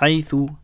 حيث